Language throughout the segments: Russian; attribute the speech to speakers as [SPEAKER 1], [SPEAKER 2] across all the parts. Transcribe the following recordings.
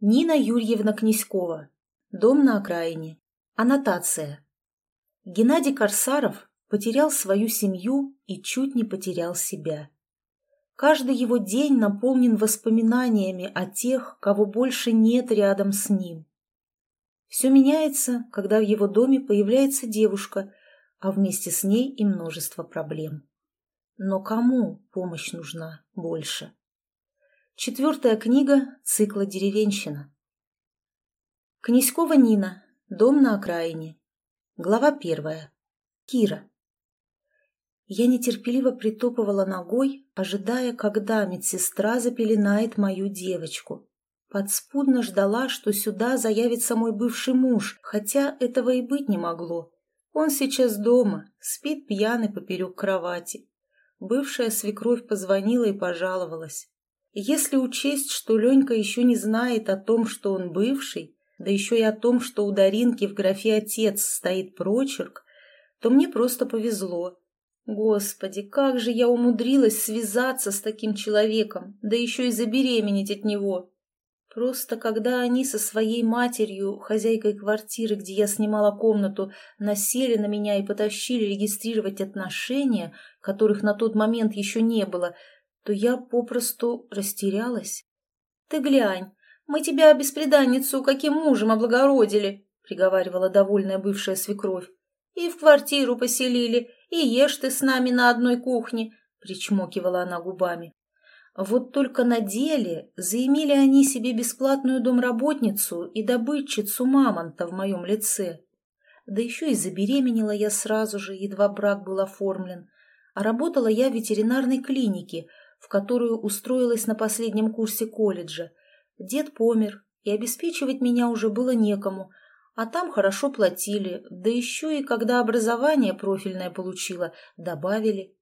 [SPEAKER 1] Нина Юрьевна Князькова. Дом на окраине. Аннотация. Геннадий Корсаров потерял свою семью и чуть не потерял себя. Каждый его день наполнен воспоминаниями о тех, кого больше нет рядом с ним. Все меняется, когда в его доме появляется девушка, а вместе с ней и множество проблем. Но кому помощь нужна больше? Четвертая книга цикла «Деревенщина». Князькова Нина. Дом на окраине. Глава первая. Кира. Я нетерпеливо притопывала ногой, ожидая, когда медсестра запеленает мою девочку. Подспудно ждала, что сюда заявится мой бывший муж, хотя этого и быть не могло. Он сейчас дома, спит пьяный поперек кровати. Бывшая свекровь позвонила и пожаловалась. Если учесть, что Ленька еще не знает о том, что он бывший, да еще и о том, что у Даринки в графе «отец» стоит прочерк, то мне просто повезло. Господи, как же я умудрилась связаться с таким человеком, да еще и забеременеть от него. Просто когда они со своей матерью, хозяйкой квартиры, где я снимала комнату, насели на меня и потащили регистрировать отношения, которых на тот момент еще не было, то я попросту растерялась. — Ты глянь, мы тебя, беспреданницу, каким мужем облагородили, — приговаривала довольная бывшая свекровь. — И в квартиру поселили, и ешь ты с нами на одной кухне, — причмокивала она губами. Вот только на деле заимели они себе бесплатную домработницу и добытчицу мамонта в моем лице. Да еще и забеременела я сразу же, едва брак был оформлен. А работала я в ветеринарной клинике, в которую устроилась на последнем курсе колледжа. Дед помер, и обеспечивать меня уже было некому, а там хорошо платили, да еще и когда образование профильное получила, добавили.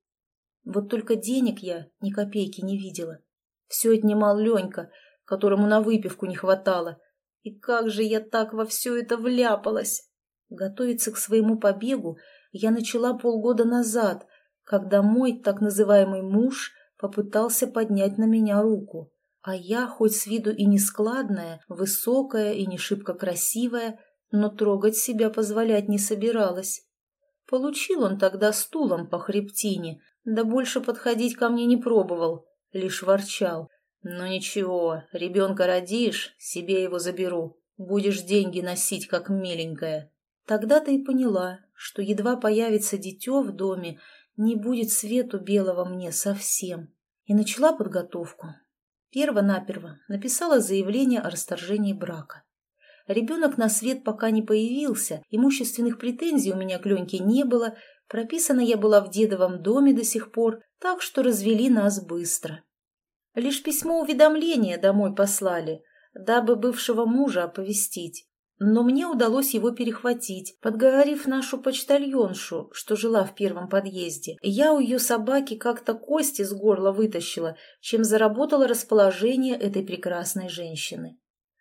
[SPEAKER 1] Вот только денег я ни копейки не видела. Все отнимал Ленька, которому на выпивку не хватало. И как же я так во все это вляпалась? Готовиться к своему побегу я начала полгода назад, когда мой так называемый муж попытался поднять на меня руку. А я, хоть с виду и нескладная, высокая и не шибко красивая, но трогать себя позволять не собиралась. Получил он тогда стулом по хребтине, да больше подходить ко мне не пробовал, лишь ворчал. «Ну ничего, ребенка родишь, себе его заберу, будешь деньги носить, как миленькая». Тогда-то и поняла, что едва появится дитё в доме, не будет свету белого мне совсем. И начала подготовку. Перво-наперво написала заявление о расторжении брака. Ребенок на свет пока не появился, имущественных претензий у меня к Леньке не было, прописана я была в дедовом доме до сих пор, так что развели нас быстро. Лишь письмо уведомления домой послали, дабы бывшего мужа оповестить. Но мне удалось его перехватить, подговорив нашу почтальоншу, что жила в первом подъезде. Я у ее собаки как-то кости с горла вытащила, чем заработала расположение этой прекрасной женщины.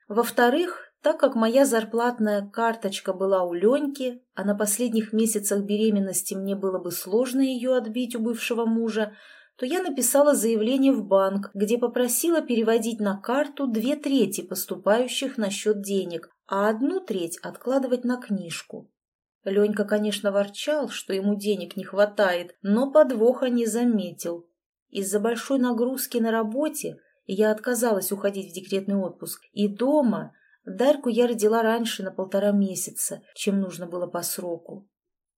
[SPEAKER 1] Во-вторых, так как моя зарплатная карточка была у Леньки, а на последних месяцах беременности мне было бы сложно ее отбить у бывшего мужа, то я написала заявление в банк, где попросила переводить на карту две трети поступающих на счет денег, а одну треть откладывать на книжку. Ленька, конечно, ворчал, что ему денег не хватает, но подвоха не заметил. Из-за большой нагрузки на работе я отказалась уходить в декретный отпуск, и дома Дарьку я родила раньше на полтора месяца, чем нужно было по сроку.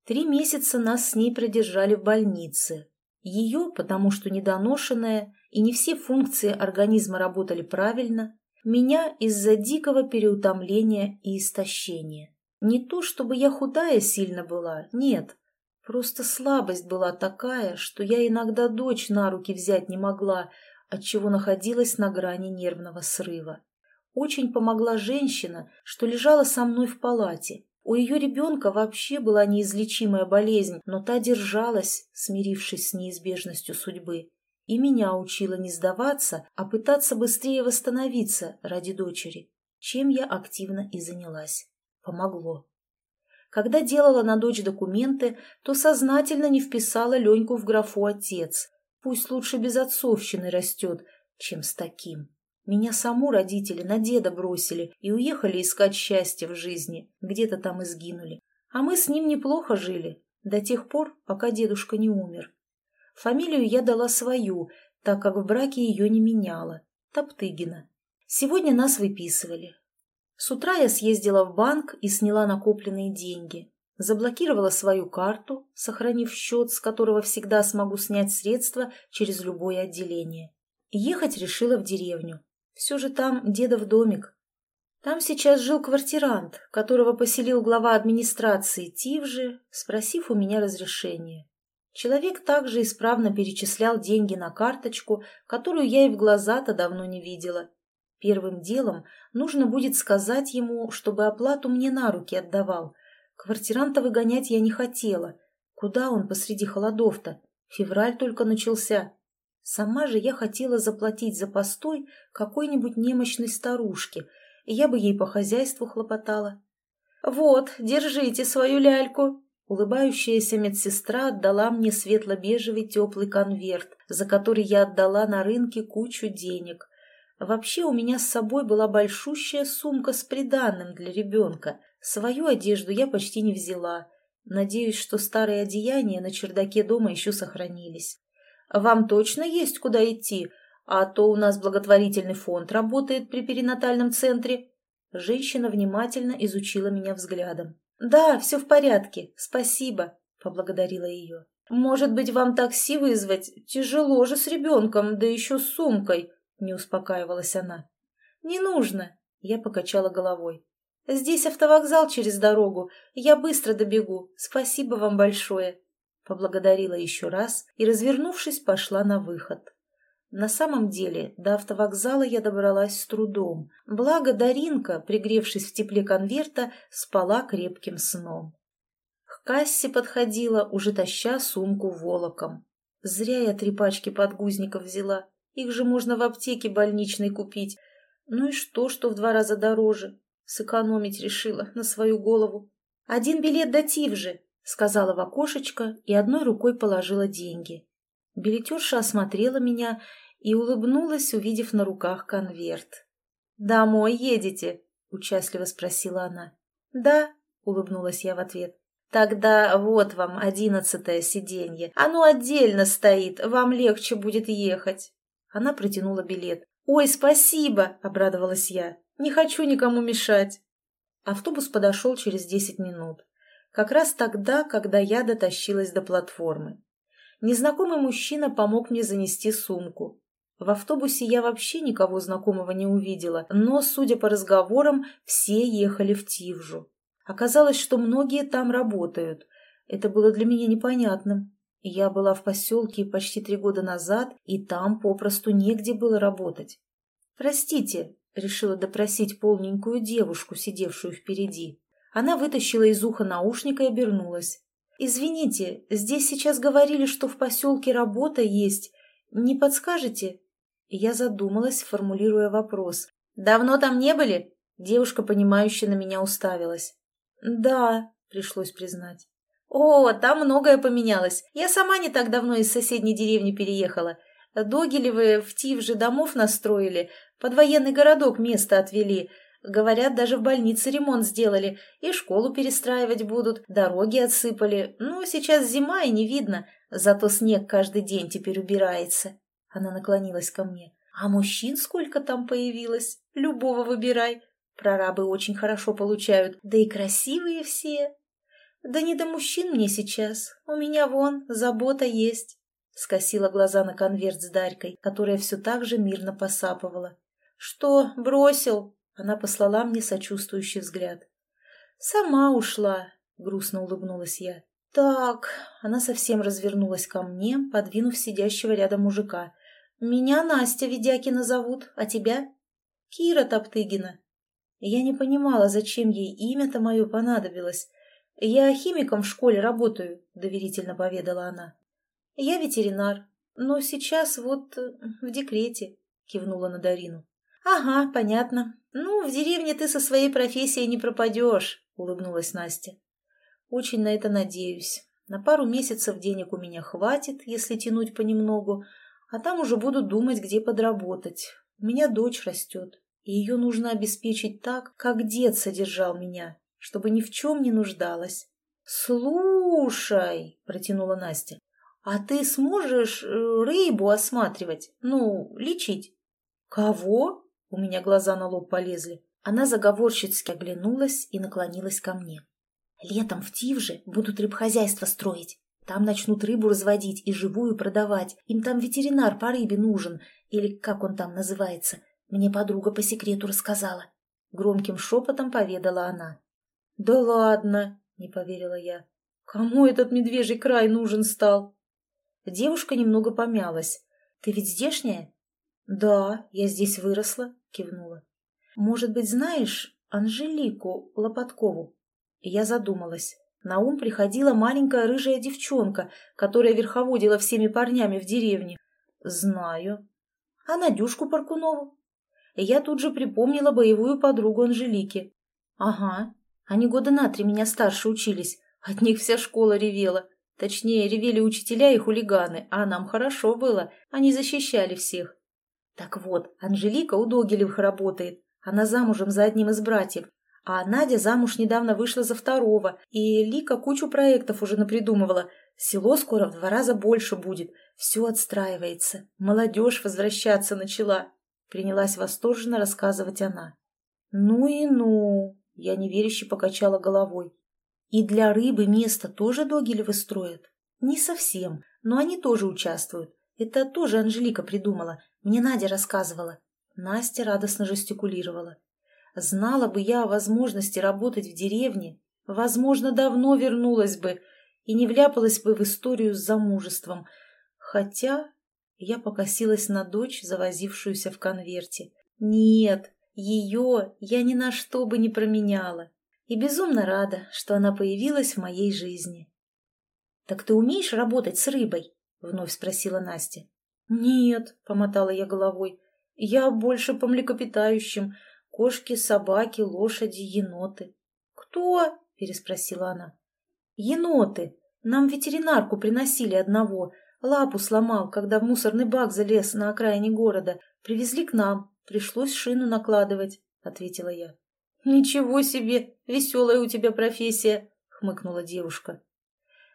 [SPEAKER 1] Три месяца нас с ней продержали в больнице. Ее, потому что недоношенная, и не все функции организма работали правильно, меня из-за дикого переутомления и истощения. Не то, чтобы я худая сильно была, нет. Просто слабость была такая, что я иногда дочь на руки взять не могла, отчего находилась на грани нервного срыва. Очень помогла женщина, что лежала со мной в палате. У ее ребенка вообще была неизлечимая болезнь, но та держалась, смирившись с неизбежностью судьбы и меня учила не сдаваться, а пытаться быстрее восстановиться ради дочери, чем я активно и занялась. Помогло. Когда делала на дочь документы, то сознательно не вписала Леньку в графу «отец». Пусть лучше без отцовщины растет, чем с таким. Меня саму родители на деда бросили и уехали искать счастье в жизни, где-то там и сгинули. А мы с ним неплохо жили, до тех пор, пока дедушка не умер. Фамилию я дала свою, так как в браке ее не меняла. Топтыгина. Сегодня нас выписывали. С утра я съездила в банк и сняла накопленные деньги. Заблокировала свою карту, сохранив счет, с которого всегда смогу снять средства через любое отделение. Ехать решила в деревню. Все же там дедов домик. Там сейчас жил квартирант, которого поселил глава администрации Тивжи, спросив у меня разрешения. Человек также исправно перечислял деньги на карточку, которую я и в глаза-то давно не видела. Первым делом нужно будет сказать ему, чтобы оплату мне на руки отдавал. Квартиранта выгонять я не хотела. Куда он посреди холодов-то? Февраль только начался. Сама же я хотела заплатить за постой какой-нибудь немощной старушке, и я бы ей по хозяйству хлопотала. «Вот, держите свою ляльку!» Улыбающаяся медсестра отдала мне светло-бежевый теплый конверт, за который я отдала на рынке кучу денег. Вообще у меня с собой была большущая сумка с приданным для ребенка. Свою одежду я почти не взяла. Надеюсь, что старые одеяния на чердаке дома еще сохранились. Вам точно есть куда идти? А то у нас благотворительный фонд работает при перинатальном центре. Женщина внимательно изучила меня взглядом. «Да, все в порядке, спасибо», — поблагодарила ее. «Может быть, вам такси вызвать? Тяжело же с ребенком, да еще с сумкой», — не успокаивалась она. «Не нужно», — я покачала головой. «Здесь автовокзал через дорогу. Я быстро добегу. Спасибо вам большое». Поблагодарила еще раз и, развернувшись, пошла на выход. На самом деле до автовокзала я добралась с трудом. Благо Даринка, пригревшись в тепле конверта, спала крепким сном. К кассе подходила, уже таща сумку волоком. Зря я три пачки подгузников взяла. Их же можно в аптеке больничной купить. Ну и что, что в два раза дороже? Сэкономить решила на свою голову. «Один билет до Тивжи», — сказала в окошечко и одной рукой положила деньги. Билетерша осмотрела меня и улыбнулась, увидев на руках конверт. «Домой едете?» — участливо спросила она. «Да», — улыбнулась я в ответ. «Тогда вот вам одиннадцатое сиденье. Оно отдельно стоит, вам легче будет ехать». Она протянула билет. «Ой, спасибо!» – обрадовалась я. «Не хочу никому мешать». Автобус подошел через десять минут. Как раз тогда, когда я дотащилась до платформы. Незнакомый мужчина помог мне занести сумку. В автобусе я вообще никого знакомого не увидела, но, судя по разговорам, все ехали в Тивжу. Оказалось, что многие там работают. Это было для меня непонятным. Я была в поселке почти три года назад, и там попросту негде было работать. «Простите», — решила допросить полненькую девушку, сидевшую впереди. Она вытащила из уха наушника и обернулась. «Извините, здесь сейчас говорили, что в поселке работа есть. Не подскажете?» Я задумалась, формулируя вопрос. «Давно там не были?» Девушка, понимающе на меня уставилась. «Да», — пришлось признать. «О, там многое поменялось. Я сама не так давно из соседней деревни переехала. Догилевы в Тивже домов настроили, под военный городок место отвели. Говорят, даже в больнице ремонт сделали, и школу перестраивать будут, дороги отсыпали. Ну, сейчас зима и не видно, зато снег каждый день теперь убирается». Она наклонилась ко мне. «А мужчин сколько там появилось? Любого выбирай. Прорабы очень хорошо получают, да и красивые все. «Да не до мужчин мне сейчас. У меня вон забота есть», — скосила глаза на конверт с Дарькой, которая все так же мирно посапывала. «Что, бросил?» — она послала мне сочувствующий взгляд. «Сама ушла», — грустно улыбнулась я. «Так...» — она совсем развернулась ко мне, подвинув сидящего рядом мужика. «Меня Настя Ведякина зовут, а тебя?» «Кира Топтыгина». Я не понимала, зачем ей имя-то мое понадобилось, «Я химиком в школе работаю», — доверительно поведала она. «Я ветеринар, но сейчас вот э, в декрете», — кивнула на Дарину. «Ага, понятно. Ну, в деревне ты со своей профессией не пропадешь», — улыбнулась Настя. «Очень на это надеюсь. На пару месяцев денег у меня хватит, если тянуть понемногу, а там уже буду думать, где подработать. У меня дочь растет, и ее нужно обеспечить так, как дед содержал меня, чтобы ни в чем не нуждалась. «Слушай», — протянула Настя, — «а ты сможешь э, рыбу осматривать, ну, лечить?» «Кого?» — у меня глаза на лоб полезли. Она заговорщицки оглянулась и наклонилась ко мне. «Летом в Тивже будут рыбхозяйство строить. Там начнут рыбу разводить и живую продавать. Им там ветеринар по рыбе нужен, или как он там называется. Мне подруга по секрету рассказала. Громким шепотом поведала она. «Да ладно!» — не поверила я. «Кому этот медвежий край нужен стал?» Девушка немного помялась. «Ты ведь здешняя?» «Да, я здесь выросла», — кивнула. «Может быть, знаешь Анжелику Лопаткову?» Я задумалась. На ум приходила маленькая рыжая девчонка, которая верховодила всеми парнями в деревне. «Знаю». «А Надюшку Паркунову?» Я тут же припомнила боевую подругу Анжелики. «Ага, они года на три меня старше учились. От них вся школа ревела. Точнее, ревели учителя и хулиганы, а нам хорошо было. Они защищали всех. Так вот, Анжелика у Догилевых работает. Она замужем за одним из братьев. А Надя замуж недавно вышла за второго. И Лика кучу проектов уже напридумывала. Село скоро в два раза больше будет. Все отстраивается. Молодежь возвращаться начала. Принялась восторженно рассказывать она. Ну и ну. Я неверяще покачала головой. И для рыбы место тоже Догилевы строят? Не совсем, но они тоже участвуют. Это тоже Анжелика придумала. Мне Надя рассказывала. Настя радостно жестикулировала. Знала бы я о возможности работать в деревне, возможно, давно вернулась бы и не вляпалась бы в историю с замужеством. Хотя я покосилась на дочь, завозившуюся в конверте. Нет, ее я ни на что бы не променяла. И безумно рада, что она появилась в моей жизни. «Так ты умеешь работать с рыбой?» — вновь спросила Настя. «Нет», — помотала я головой, — «я больше по млекопитающим. Кошки, собаки, лошади, еноты». «Кто?» — переспросила она. «Еноты. Нам ветеринарку приносили одного. Лапу сломал, когда в мусорный бак залез на окраине города. Привезли к нам. Пришлось шину накладывать, — ответила я. «Ничего себе! Веселая у тебя профессия!» — хмыкнула девушка.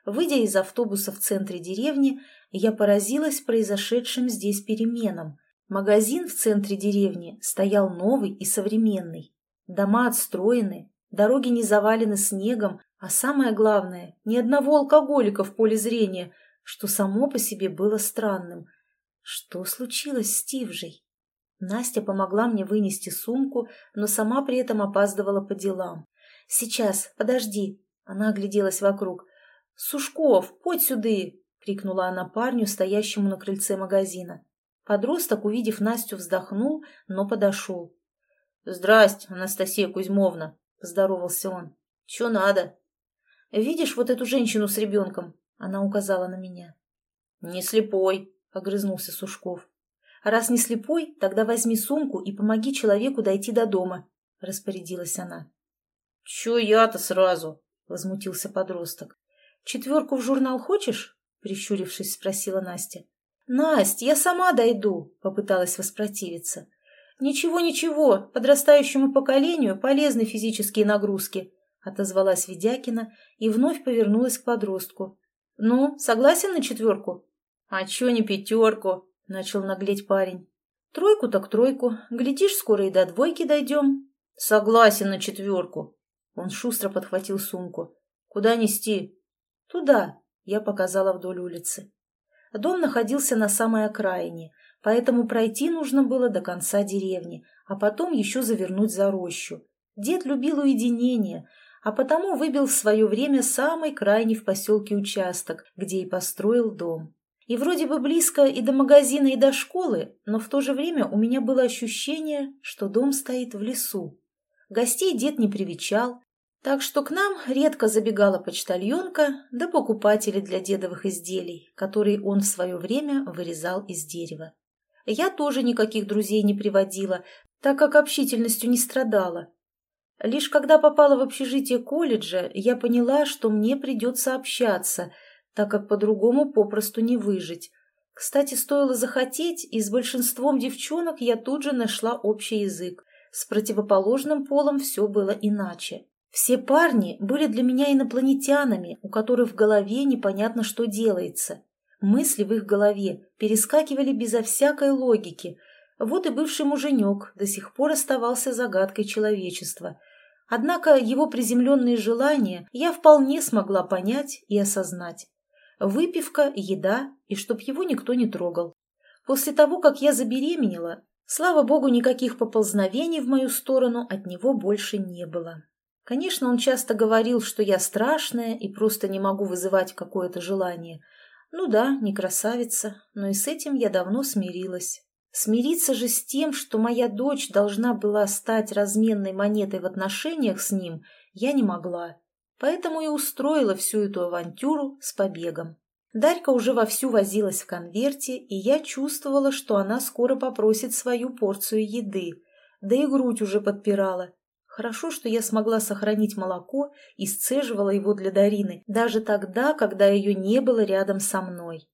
[SPEAKER 1] Выйдя из автобуса в центре деревни, я поразилась произошедшим здесь переменам. Магазин в центре деревни стоял новый и современный. Дома отстроены, дороги не завалены снегом, а самое главное, ни одного алкоголика в поле зрения, что само по себе было странным. Что случилось с Тивжей? Настя помогла мне вынести сумку, но сама при этом опаздывала по делам. «Сейчас, подожди!» Она огляделась вокруг. «Сушков, подь сюды!» — крикнула она парню, стоящему на крыльце магазина. Подросток, увидев Настю, вздохнул, но подошел. «Здрасте, Анастасия Кузьмовна!» — поздоровался он. «Че надо?» «Видишь вот эту женщину с ребенком?» — она указала на меня. «Не слепой!» — огрызнулся Сушков. Раз не слепой, тогда возьми сумку и помоги человеку дойти до дома», — распорядилась она. «Чё я-то сразу?» — возмутился подросток. «Четверку в журнал хочешь?» — прищурившись, спросила Настя. «Насть, я сама дойду», — попыталась воспротивиться. «Ничего, ничего, подрастающему поколению полезны физические нагрузки», — отозвалась Ведякина и вновь повернулась к подростку. «Ну, согласен на четверку?» «А чё не пятерку?» — начал наглеть парень. «Тройку так тройку. Глядишь, скоро и до двойки дойдем». «Согласен на четверку». Он шустро подхватил сумку. «Куда нести?» «Туда», — я показала вдоль улицы. Дом находился на самой окраине, поэтому пройти нужно было до конца деревни, а потом еще завернуть за рощу. Дед любил уединение, а потому выбил в свое время самый крайний в поселке участок, где и построил дом. И вроде бы близко и до магазина, и до школы, но в то же время у меня было ощущение, что дом стоит в лесу. Гостей дед не привечал, так что к нам редко забегала почтальонка да покупатели для дедовых изделий, которые он в свое время вырезал из дерева. Я тоже никаких друзей не приводила, так как общительностью не страдала. Лишь когда попала в общежитие колледжа, я поняла, что мне придется общаться – так как по-другому попросту не выжить. Кстати, стоило захотеть, и с большинством девчонок я тут же нашла общий язык. С противоположным полом все было иначе. Все парни были для меня инопланетянами, у которых в голове непонятно, что делается. Мысли в их голове перескакивали безо всякой логики. Вот и бывший муженек до сих пор оставался загадкой человечества. Однако его приземленные желания я вполне смогла понять и осознать. Выпивка, еда, и чтоб его никто не трогал. После того, как я забеременела, слава богу, никаких поползновений в мою сторону от него больше не было. Конечно, он часто говорил, что я страшная и просто не могу вызывать какое-то желание. Ну да, не красавица, но и с этим я давно смирилась. Смириться же с тем, что моя дочь должна была стать разменной монетой в отношениях с ним, я не могла поэтому и устроила всю эту авантюру с побегом. Дарька уже вовсю возилась в конверте, и я чувствовала, что она скоро попросит свою порцию еды, да и грудь уже подпирала. Хорошо, что я смогла сохранить молоко и сцеживала его для Дарины, даже тогда, когда ее не было рядом со мной.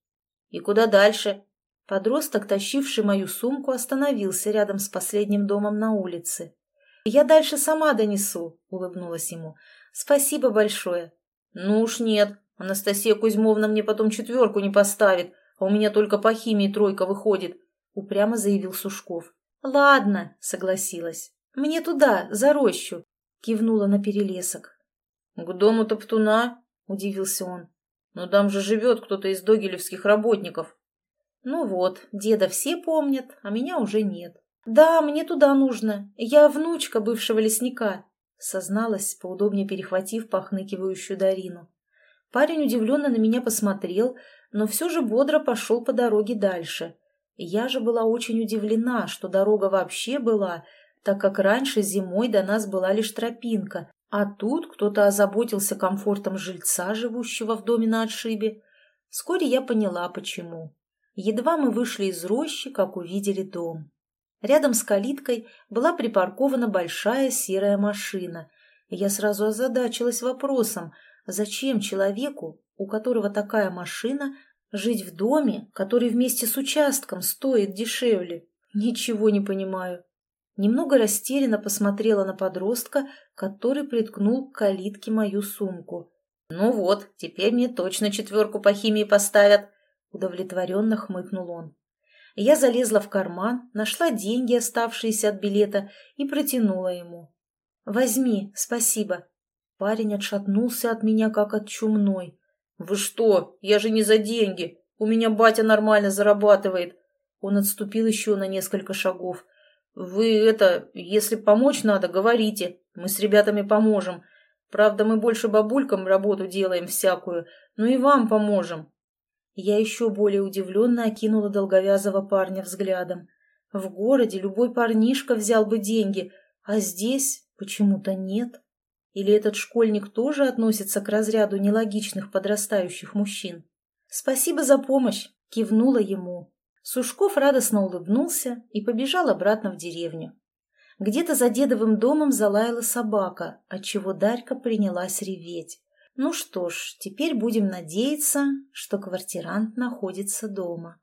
[SPEAKER 1] «И куда дальше?» Подросток, тащивший мою сумку, остановился рядом с последним домом на улице. «Я дальше сама донесу», — улыбнулась ему. Спасибо большое. Ну уж нет, Анастасия Кузьмовна мне потом четверку не поставит, а у меня только по химии тройка выходит, упрямо заявил Сушков. Ладно, согласилась. Мне туда, за рощу, кивнула на перелесок. К дому Топтуна, удивился он. Но там же живет кто-то из догилевских работников. Ну вот, деда все помнят, а меня уже нет. Да, мне туда нужно. Я внучка бывшего лесника созналась, поудобнее перехватив похныкивающую Дарину. Парень удивленно на меня посмотрел, но все же бодро пошел по дороге дальше. Я же была очень удивлена, что дорога вообще была, так как раньше зимой до нас была лишь тропинка, а тут кто-то озаботился комфортом жильца, живущего в доме на отшибе. Вскоре я поняла, почему. Едва мы вышли из рощи, как увидели дом. Рядом с калиткой была припаркована большая серая машина, я сразу озадачилась вопросом, зачем человеку, у которого такая машина, жить в доме, который вместе с участком стоит дешевле? Ничего не понимаю. Немного растерянно посмотрела на подростка, который приткнул к калитке мою сумку. «Ну вот, теперь мне точно четверку по химии поставят», — удовлетворенно хмыкнул он. Я залезла в карман, нашла деньги, оставшиеся от билета, и протянула ему. «Возьми, спасибо». Парень отшатнулся от меня, как от чумной. «Вы что? Я же не за деньги. У меня батя нормально зарабатывает». Он отступил еще на несколько шагов. «Вы это, если помочь надо, говорите. Мы с ребятами поможем. Правда, мы больше бабулькам работу делаем всякую, но и вам поможем. Я еще более удивленно окинула долговязого парня взглядом. В городе любой парнишка взял бы деньги, а здесь почему-то нет. Или этот школьник тоже относится к разряду нелогичных подрастающих мужчин? «Спасибо за помощь!» – кивнула ему. Сушков радостно улыбнулся и побежал обратно в деревню. Где-то за дедовым домом залаяла собака, отчего Дарька принялась реветь. Ну что ж, теперь будем надеяться, что квартирант находится дома.